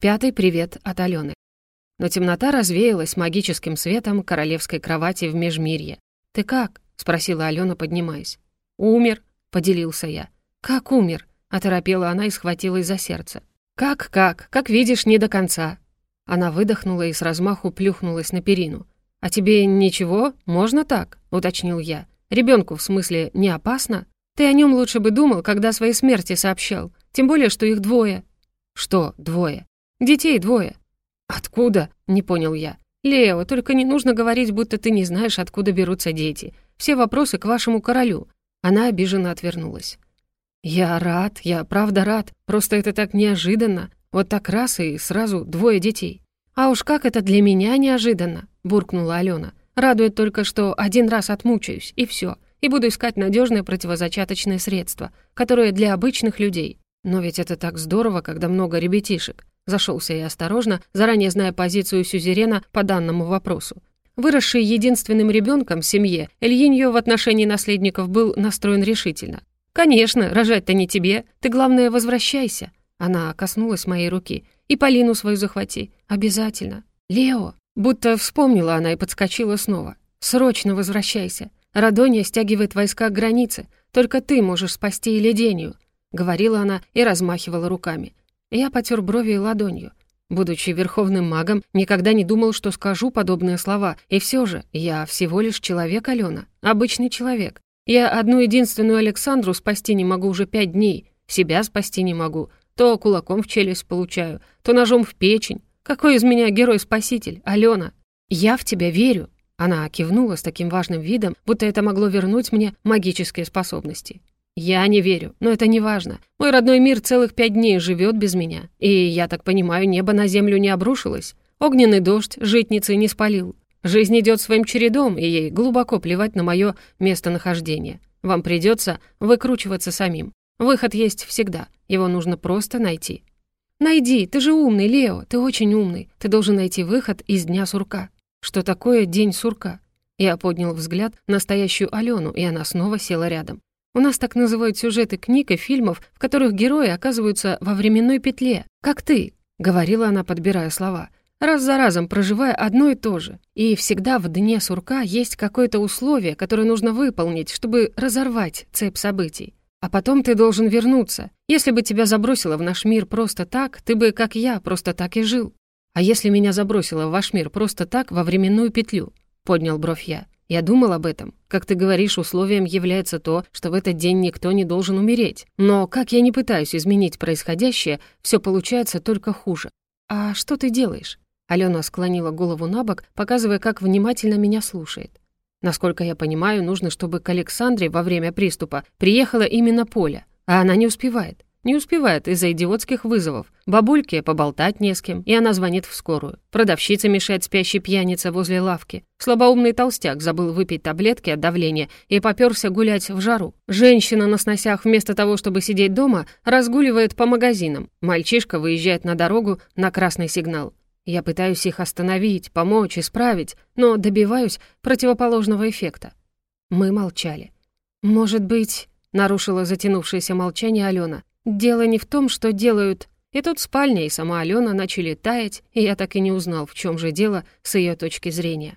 Пятый привет от Алены. Но темнота развеялась магическим светом королевской кровати в Межмирье. «Ты как?» — спросила Алена, поднимаясь. «Умер», — поделился я. «Как умер?» — оторопела она и схватилась за сердце. «Как-как? Как видишь, не до конца». Она выдохнула и с размаху плюхнулась на перину. «А тебе ничего? Можно так?» — уточнил я. Ребенку в смысле, не опасно? Ты о нем лучше бы думал, когда своей смерти сообщал. Тем более, что их двое». «Что двое?» «Детей двое». «Откуда?» — не понял я. «Лео, только не нужно говорить, будто ты не знаешь, откуда берутся дети. Все вопросы к вашему королю». Она обиженно отвернулась. «Я рад, я правда рад. Просто это так неожиданно. Вот так раз и сразу двое детей». «А уж как это для меня неожиданно!» — буркнула Алена. «Радует только, что один раз отмучаюсь, и все, и буду искать надежное противозачаточное средство, которое для обычных людей. Но ведь это так здорово, когда много ребятишек. Зашелся я осторожно, заранее зная позицию сюзерена по данному вопросу. Выросший единственным ребенком в семье, Ильиньо в отношении наследников был настроен решительно. «Конечно, рожать-то не тебе, ты, главное, возвращайся». Она коснулась моей руки. «И Полину свою захвати. Обязательно. Лео!» Будто вспомнила она и подскочила снова. «Срочно возвращайся. Радония стягивает войска к границе. Только ты можешь спасти Еледению», — говорила она и размахивала руками. Я потер брови ладонью. Будучи верховным магом, никогда не думал, что скажу подобные слова. И все же, я всего лишь человек, Алена. Обычный человек. Я одну единственную Александру спасти не могу уже пять дней. Себя спасти не могу. То кулаком в челюсть получаю, то ножом в печень. Какой из меня герой-спаситель, Алена? Я в тебя верю. Она кивнула с таким важным видом, будто это могло вернуть мне магические способности. «Я не верю, но это не важно. Мой родной мир целых пять дней живет без меня. И, я так понимаю, небо на землю не обрушилось. Огненный дождь житницы не спалил. Жизнь идет своим чередом, и ей глубоко плевать на мое местонахождение. Вам придется выкручиваться самим. Выход есть всегда, его нужно просто найти». «Найди, ты же умный, Лео, ты очень умный. Ты должен найти выход из Дня сурка». «Что такое День сурка?» Я поднял взгляд на настоящую Алену, и она снова села рядом. У нас так называют сюжеты книг и фильмов, в которых герои оказываются во временной петле, как ты», — говорила она, подбирая слова, раз за разом проживая одно и то же. И всегда в дне сурка есть какое-то условие, которое нужно выполнить, чтобы разорвать цепь событий. А потом ты должен вернуться. Если бы тебя забросило в наш мир просто так, ты бы, как я, просто так и жил. А если меня забросило в ваш мир просто так, во временную петлю?» — поднял бровь я. Я думал об этом. Как ты говоришь, условием является то, что в этот день никто не должен умереть. Но как я не пытаюсь изменить происходящее, все получается только хуже. А что ты делаешь? Алена склонила голову на бок, показывая, как внимательно меня слушает. Насколько я понимаю, нужно, чтобы к Александре во время приступа приехала именно Поля, а она не успевает. Не успевает из-за идиотских вызовов. Бабульке поболтать не с кем, и она звонит в скорую. Продавщица мешает спящей пьянице возле лавки. Слабоумный толстяк забыл выпить таблетки от давления и попёрся гулять в жару. Женщина на сносях вместо того, чтобы сидеть дома, разгуливает по магазинам. Мальчишка выезжает на дорогу на красный сигнал. Я пытаюсь их остановить, помочь, исправить, но добиваюсь противоположного эффекта. Мы молчали. «Может быть...» — нарушила затянувшееся молчание Алена. Дело не в том, что делают... И тут спальня и сама Алена начали таять, и я так и не узнал, в чем же дело с ее точки зрения.